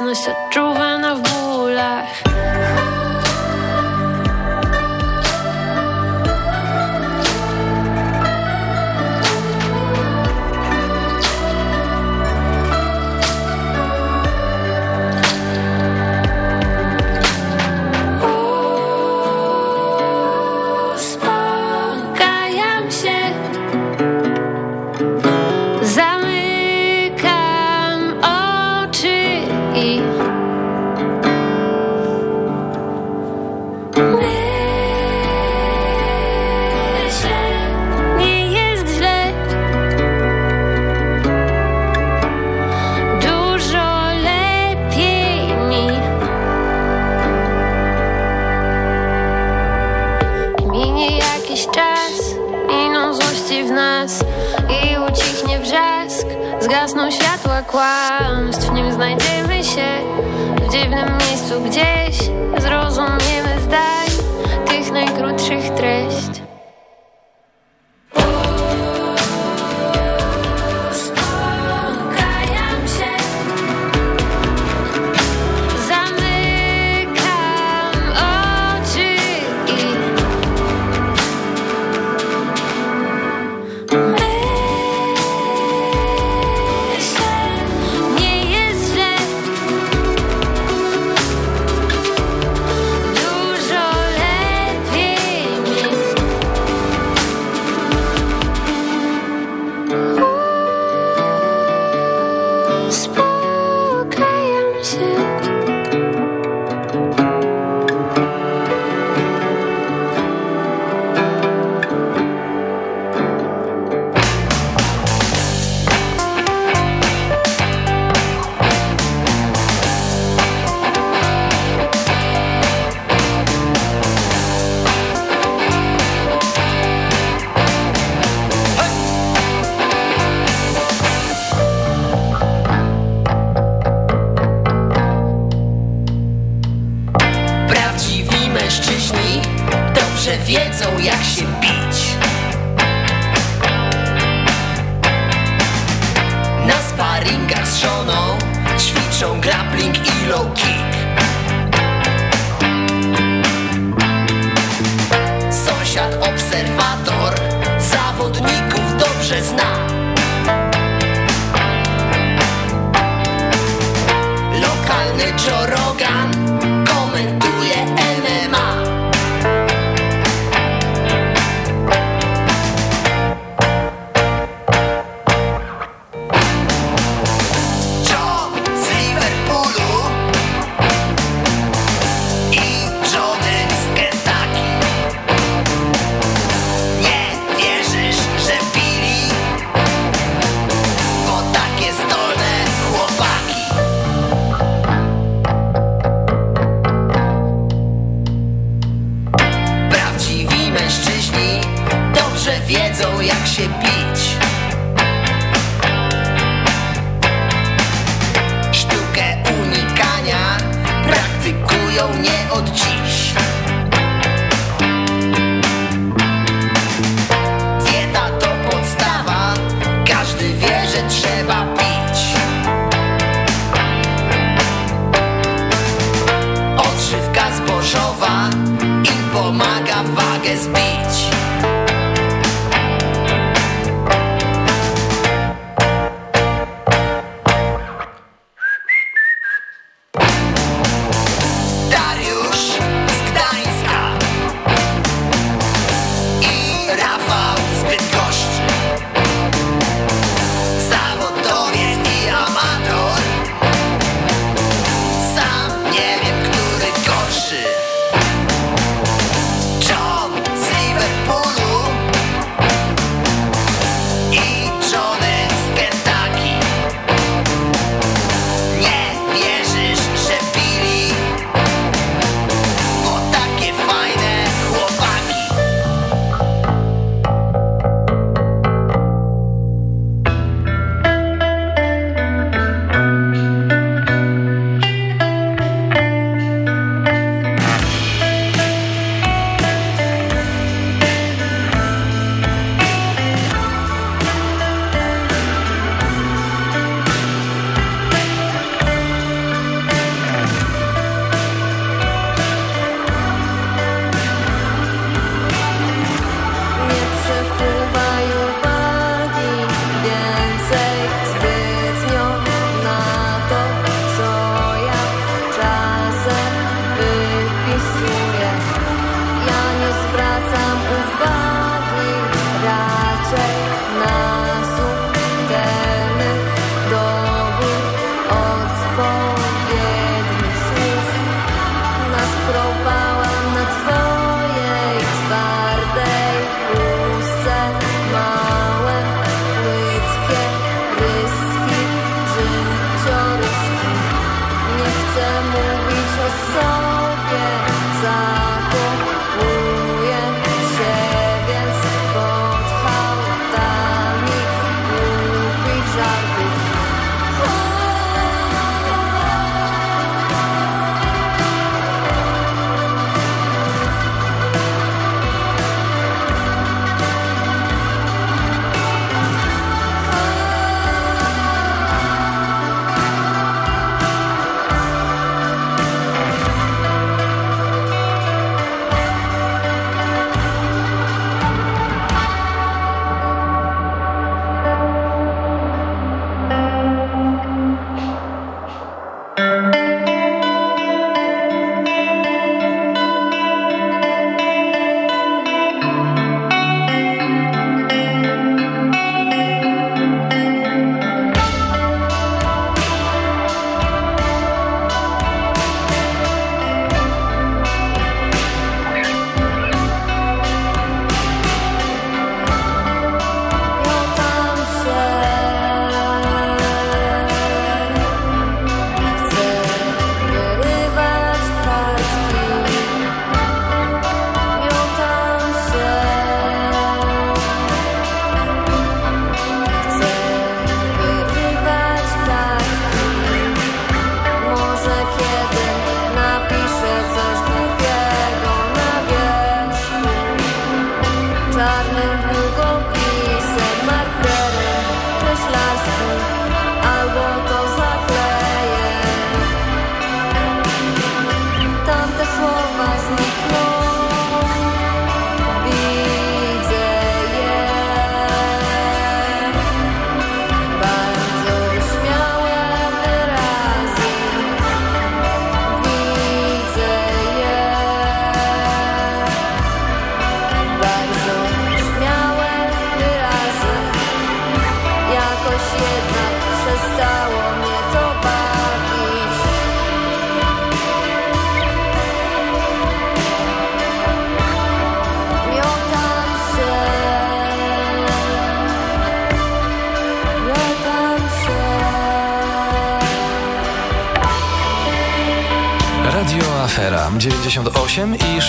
Listen, let's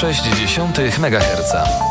98,6 MHz.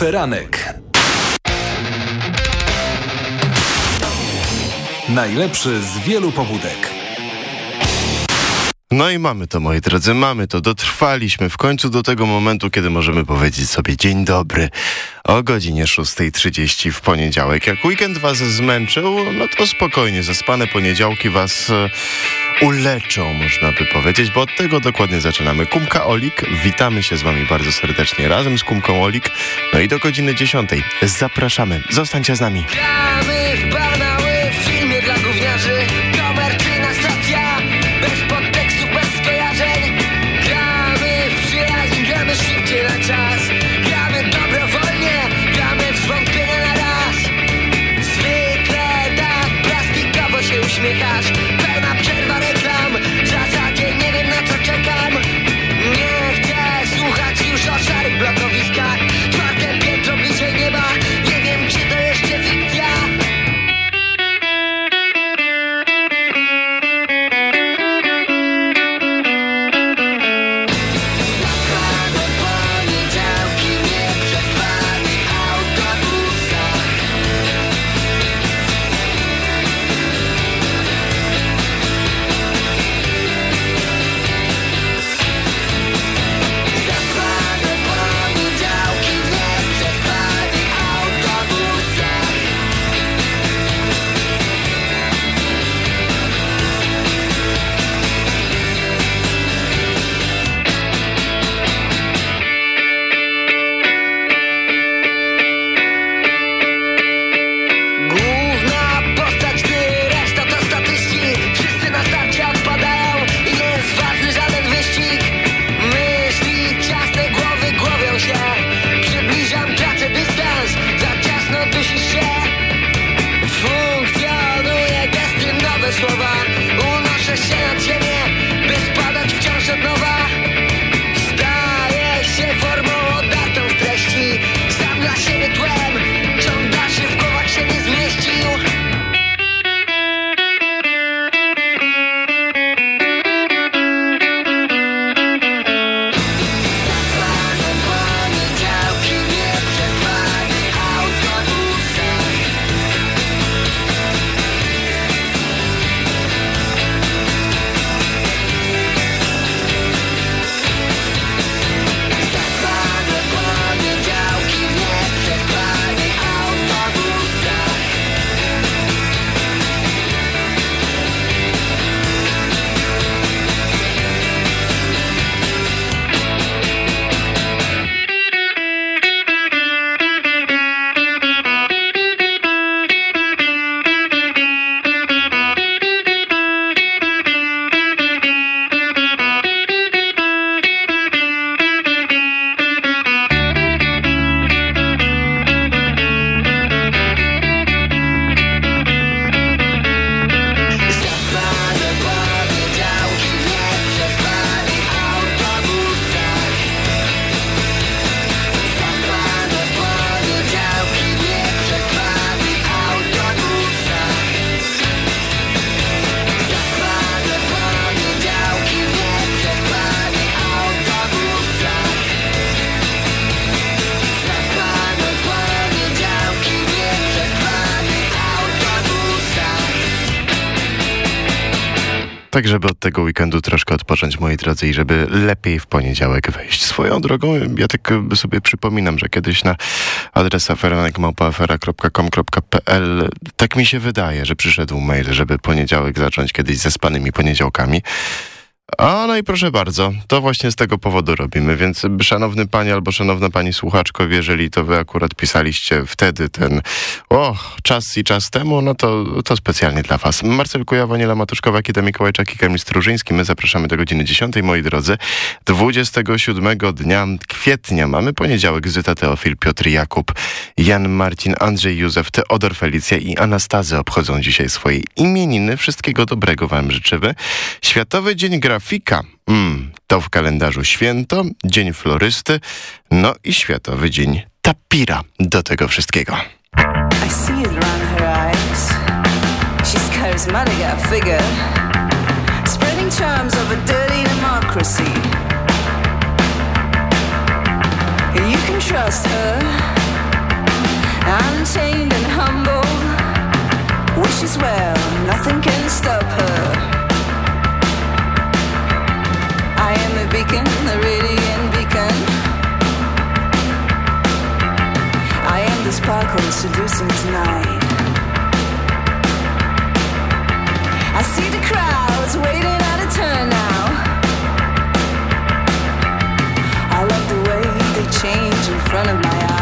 Aferanek. Najlepszy z wielu pobudek. No i mamy to, moi drodzy, mamy to. Dotrwaliśmy w końcu do tego momentu, kiedy możemy powiedzieć sobie dzień dobry o godzinie 6.30 w poniedziałek. Jak weekend was zmęczył, no to spokojnie, zaspane poniedziałki was e, uleczą, można by powiedzieć, bo od tego dokładnie zaczynamy. Kumka Olik, witamy się z wami bardzo serdecznie razem z Kumką Olik. No i do godziny 10. Zapraszamy. Zostańcie z nami. Tak, żeby od tego weekendu troszkę odpocząć, moi drodzy, i żeby lepiej w poniedziałek wejść. Swoją drogą, ja tak sobie przypominam, że kiedyś na adres aferanek.małpaafera.com.pl tak mi się wydaje, że przyszedł mail, żeby poniedziałek zacząć kiedyś ze spanymi poniedziałkami. A no i proszę bardzo, to właśnie z tego powodu robimy, więc szanowny panie albo szanowna pani słuchaczko, jeżeli to wy akurat pisaliście wtedy ten, o, czas i czas temu, no to, to specjalnie dla was. Marcel Kujawa, Niela Matuszkowa, Kita Mikołajczak i Kamil Strużyński. My zapraszamy do godziny 10, moi drodzy. 27 dnia kwietnia mamy poniedziałek, Zyta Teofil, Piotr Jakub, Jan Marcin, Andrzej Józef, Teodor Felicja i Anastazy obchodzą dzisiaj swoje imieniny. Wszystkiego dobrego wam życzymy. Światowy Dzień Grafika. Mm, to w kalendarzu święto, Dzień Florysty, no i Światowy Dzień Tapira do tego wszystkiego. I see it around her eyes. She's charismatic at figure, spreading charms of a dirty democracy. trust her. Untamed and humble, wishes well, nothing can stop her. Beacon, a radiant beacon. I am the sparkle seducing tonight. I see the crowds waiting at a turn now. I love the way they change in front of my eyes.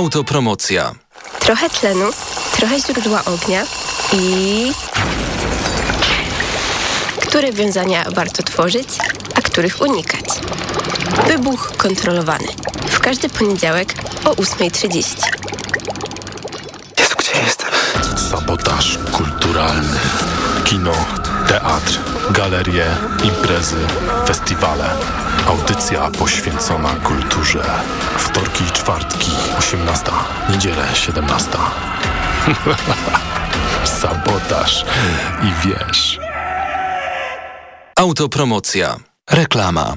Autopromocja. Trochę tlenu, trochę źródła ognia i... Które wiązania warto tworzyć, a których unikać? Wybuch kontrolowany. W każdy poniedziałek o 8.30. Jezu, gdzie jestem? Sabotaż kulturalny. Kino, teatr, galerie, imprezy, festiwale. Audycja poświęcona kulturze. Wtorki i czwartki, 18. Niedzielę, 17. Sabotaż i wiesz. Autopromocja. Reklama.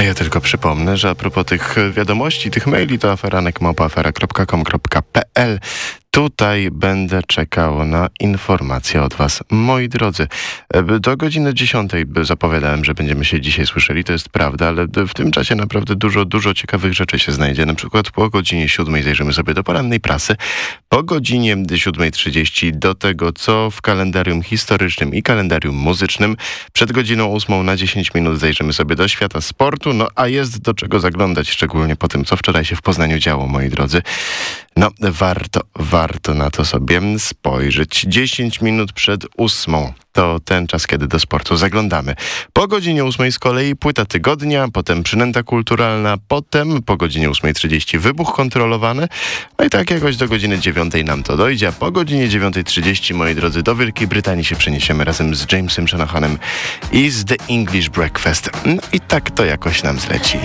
Ja tylko przypomnę, że a propos tych wiadomości, tych maili, to aferanek.afera.com.pl Tutaj będę czekał na informacje od Was, moi drodzy. Do godziny 10 zapowiadałem, że będziemy się dzisiaj słyszeli, to jest prawda, ale w tym czasie naprawdę dużo, dużo ciekawych rzeczy się znajdzie. Na przykład po godzinie 7 zajrzymy sobie do porannej prasy, po godzinie 7.30 do tego, co w kalendarium historycznym i kalendarium muzycznym. Przed godziną 8 na 10 minut zajrzymy sobie do świata sportu, no a jest do czego zaglądać, szczególnie po tym, co wczoraj się w Poznaniu działo, moi drodzy. No, warto, warto na to sobie spojrzeć. 10 minut przed ósmą to ten czas, kiedy do sportu zaglądamy. Po godzinie 8 z kolei płyta tygodnia, potem przynęta kulturalna, potem po godzinie 8.30 wybuch kontrolowany, no i tak jakoś do godziny 9 nam to dojdzie, a po godzinie 9.30, moi drodzy, do Wielkiej Brytanii się przeniesiemy razem z Jamesem Shanahanem i z The English Breakfast. No i tak to jakoś nam zleci.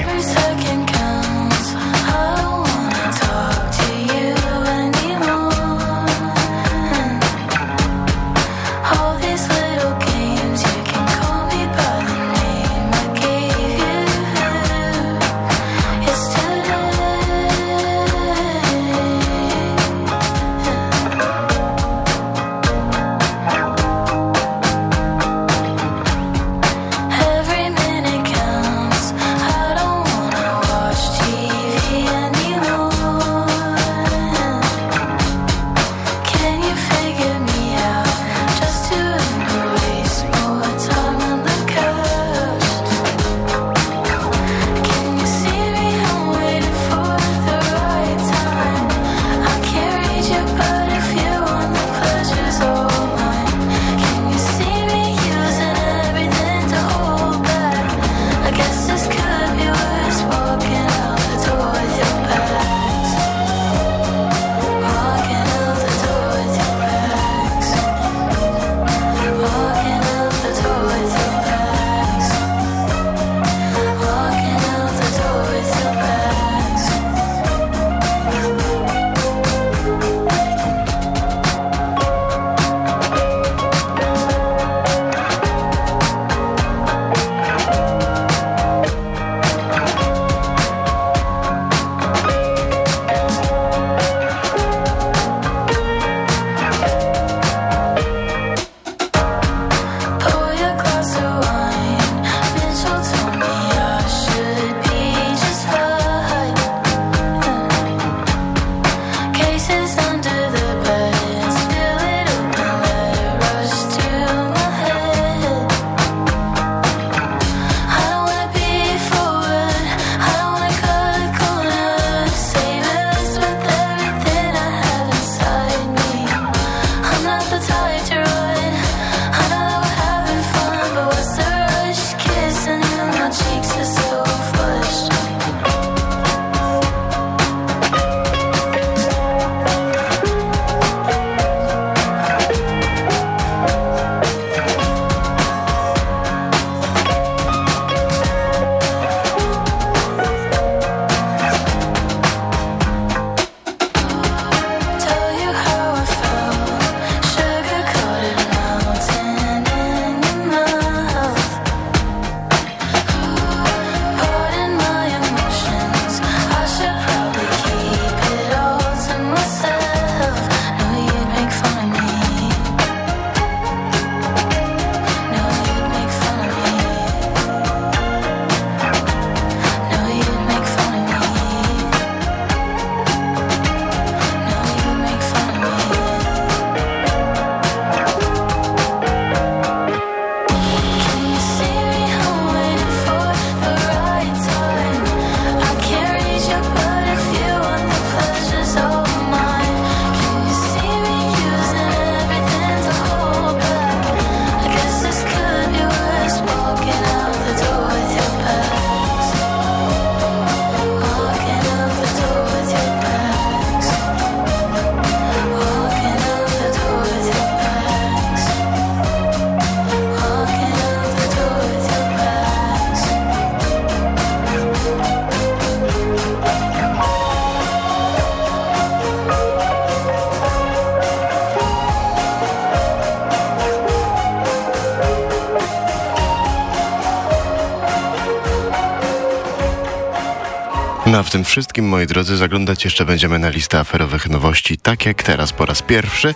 Wszystkim, moi drodzy, zaglądać jeszcze będziemy na listę aferowych nowości, tak jak teraz po raz pierwszy.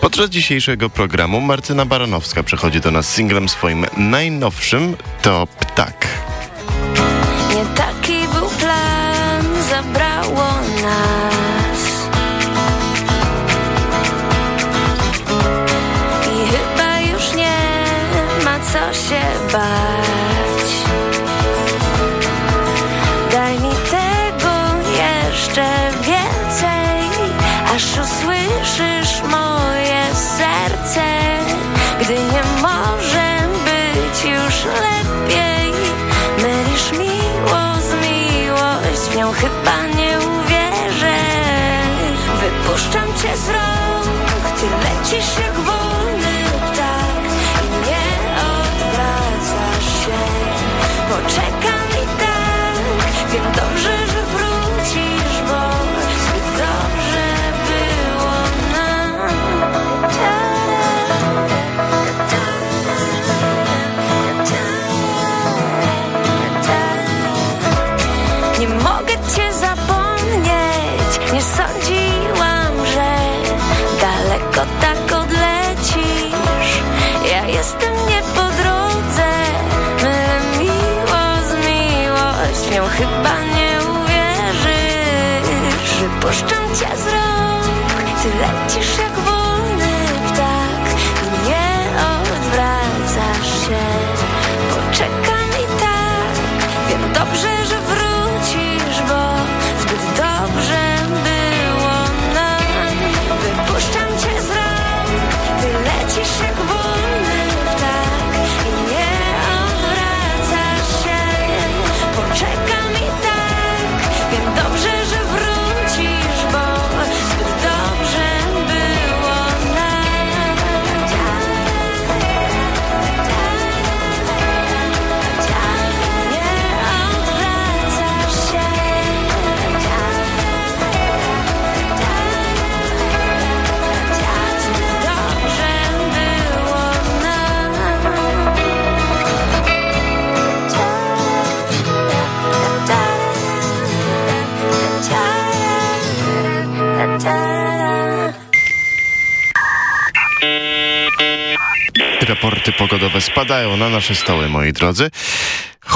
Podczas dzisiejszego programu Martyna Baranowska przychodzi do nas singlem swoim najnowszym, to Raporty pogodowe spadają na nasze stoły, moi drodzy.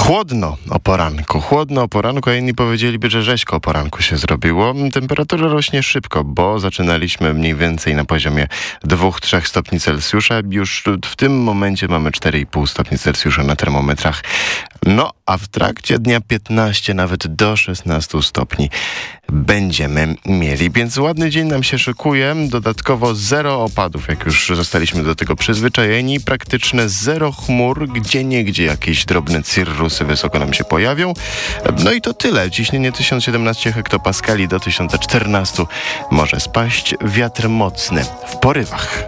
Chłodno o poranku, chłodno o poranku, a inni powiedzieliby, że rzeźko o poranku się zrobiło. Temperatura rośnie szybko, bo zaczynaliśmy mniej więcej na poziomie 2-3 stopni Celsjusza. Już w tym momencie mamy 4,5 stopni Celsjusza na termometrach. No, a w trakcie dnia 15 nawet do 16 stopni będziemy mieli. Więc ładny dzień nam się szykuje. Dodatkowo zero opadów, jak już zostaliśmy do tego przyzwyczajeni. Praktyczne zero chmur, gdzie niegdzie jakieś drobne cirrusy wysoko nam się pojawią. No i to tyle. Ciśnienie 1017 hektopaskali do 1014 może spaść. Wiatr mocny w porywach.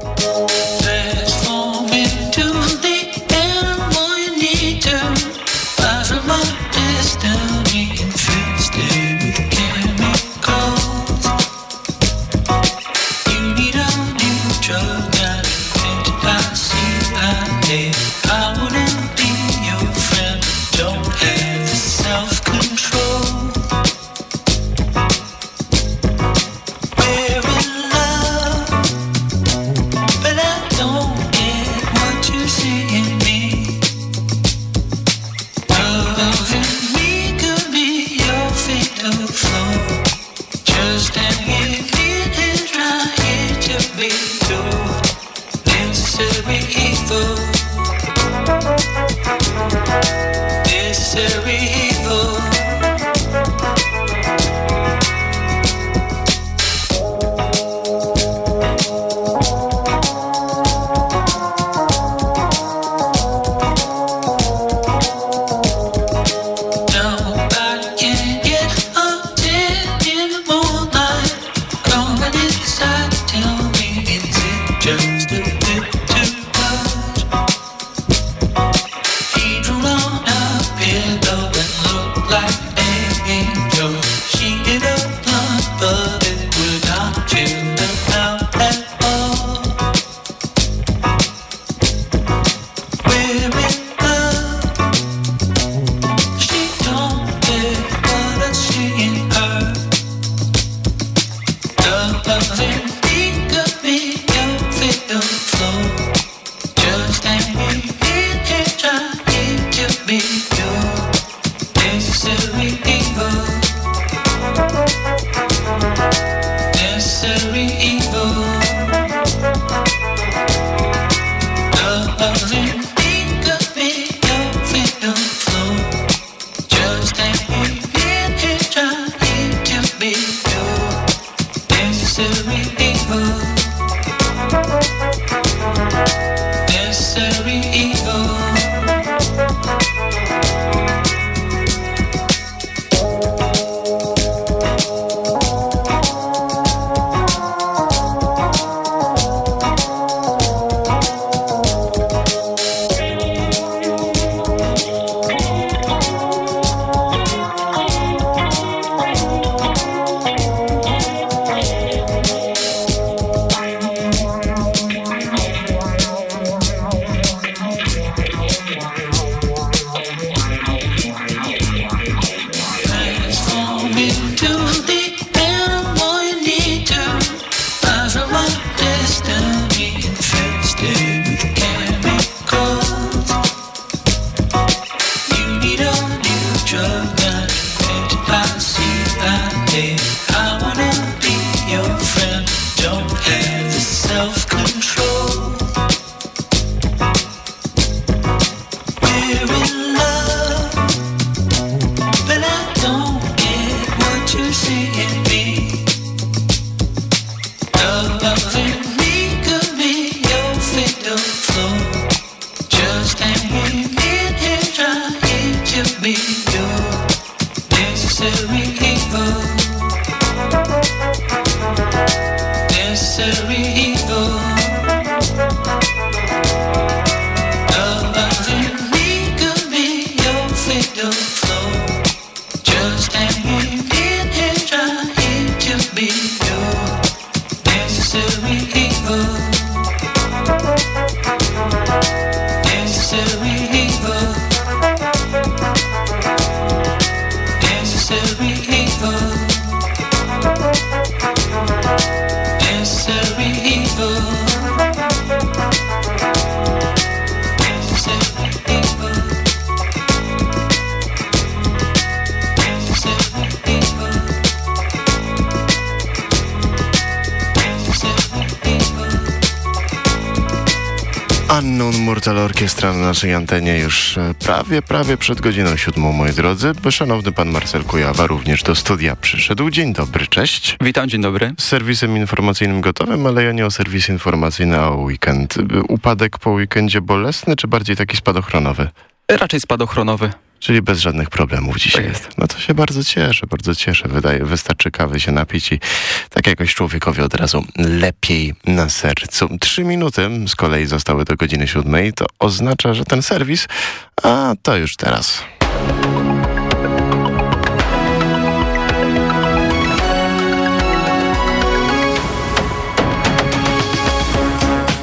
necessary naszej antenie już e, prawie, prawie przed godziną siódmą, moi drodzy. Szanowny pan Marcel Kujawa również do studia przyszedł. Dzień dobry, cześć. Witam, dzień dobry. Z serwisem informacyjnym gotowym, ale ja nie o serwis informacyjny, a o weekend. Upadek po weekendzie bolesny, czy bardziej taki spadochronowy? Raczej spadochronowy. Czyli bez żadnych problemów dzisiaj. Tak jest. No to się bardzo cieszę, bardzo cieszę. Wydaje, wystarczy kawy się napić i tak jakoś człowiekowi od razu lepiej na sercu. Trzy minuty z kolei zostały do godziny siódmej. To oznacza, że ten serwis, a to już teraz.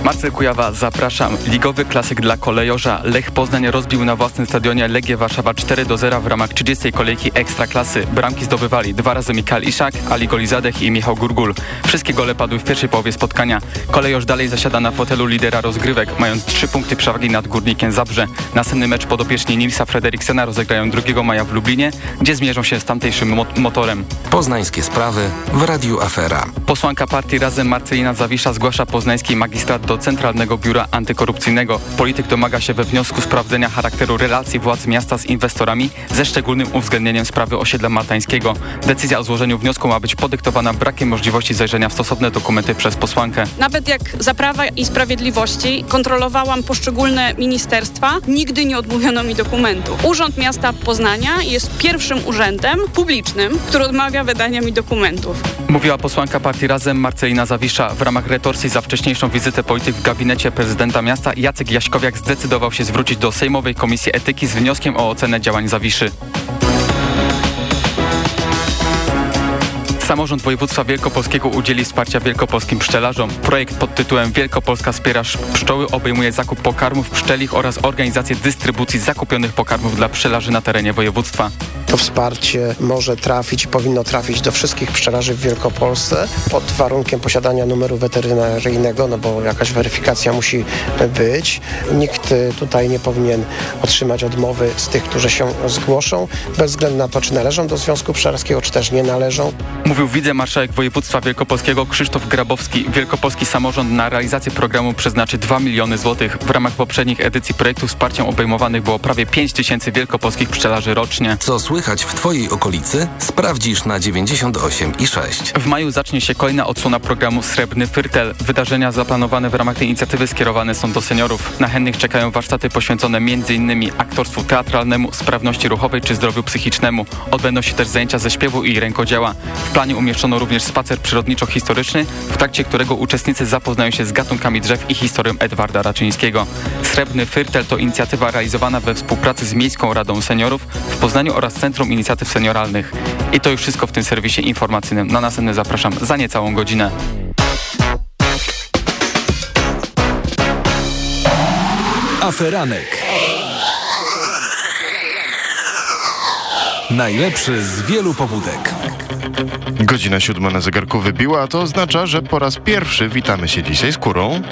Marcel Kujawa, zapraszam. Ligowy klasyk dla kolejorza. Lech Poznań rozbił na własnym stadionie Legię Warszawa 4 do 0 w ramach 30 kolejki Ekstraklasy. Bramki zdobywali dwa razy Mikal Iszak, Ali Golizadech i Michał Gurgul. Wszystkie gole padły w pierwszej połowie spotkania. Kolejorz dalej zasiada na fotelu lidera rozgrywek, mając trzy punkty przewagi nad Górnikiem Zabrze. Następny mecz podopieczni Nilsa Frederiksena rozegrają 2 maja w Lublinie, gdzie zmierzą się z tamtejszym mo motorem. Poznańskie sprawy w Radiu Afera. Posłanka partii Razem Marcelina Zawisza zgłasza poznański magistrat do Centralnego Biura Antykorupcyjnego. Polityk domaga się we wniosku sprawdzenia charakteru relacji władz miasta z inwestorami ze szczególnym uwzględnieniem sprawy osiedla martańskiego. Decyzja o złożeniu wniosku ma być podyktowana brakiem możliwości zajrzenia w stosowne dokumenty przez posłankę. Nawet jak za Prawa i Sprawiedliwości kontrolowałam poszczególne ministerstwa, nigdy nie odmówiono mi dokumentu. Urząd Miasta Poznania jest pierwszym urzędem publicznym, który odmawia wydania mi dokumentów. Mówiła posłanka partii Razem Marcelina Zawisza. W ramach retorsji za wcześniejszą wizytę polityk w gabinecie prezydenta miasta Jacek Jaśkowiak zdecydował się zwrócić do Sejmowej Komisji Etyki z wnioskiem o ocenę działań Zawiszy. Samorząd województwa wielkopolskiego udzieli wsparcia wielkopolskim pszczelarzom. Projekt pod tytułem Wielkopolska wspiera sz- pszczoły obejmuje zakup pokarmów pszczelich oraz organizację dystrybucji zakupionych pokarmów dla pszczelarzy na terenie województwa. To wsparcie może trafić i powinno trafić do wszystkich pszczelarzy w Wielkopolsce pod warunkiem posiadania numeru weterynaryjnego, no bo jakaś weryfikacja musi być. Nikt y, tutaj nie powinien otrzymać odmowy z tych, którzy się zgłoszą, bez względu na to, czy należą do Związku Pszczelarskiego, czy też nie należą. Mówił wicemarszałek województwa wielkopolskiego Krzysztof Grabowski. Wielkopolski samorząd na realizację programu przeznaczy 2 miliony złotych. W ramach poprzednich edycji projektu wsparciem obejmowanych było prawie 5 tysięcy wielkopolskich pszczelarzy rocznie. Co słychać w Twojej okolicy? Sprawdzisz na 98 i 6. W maju zacznie się kolejna odsłona programu Srebrny Fyrtel. Wydarzenia zaplanowane w ramach tej inicjatywy skierowane są do seniorów. Na chętnych czekają warsztaty poświęcone m.in. aktorstwu teatralnemu, sprawności ruchowej czy zdrowiu psychicznemu. Odbędą się też zajęcia ze śpiewu i rękodzieła. W planie umieszczono również spacer przyrodniczo-historyczny, w trakcie którego uczestnicy zapoznają się z gatunkami drzew i historią Edwarda Raczyńskiego. Srebrny Fyrtel to inicjatywa realizowana we współpracy z Miejską Radą Seniorów w Poznaniu oraz Centrum Inicjatyw Senioralnych. I to już wszystko w tym serwisie informacyjnym. Na następny zapraszam za niecałą godzinę. Aferanek. Najlepszy z wielu pobudek. Godzina siódma na zegarku wybiła, a to oznacza, że po raz pierwszy witamy się dzisiaj z kurą.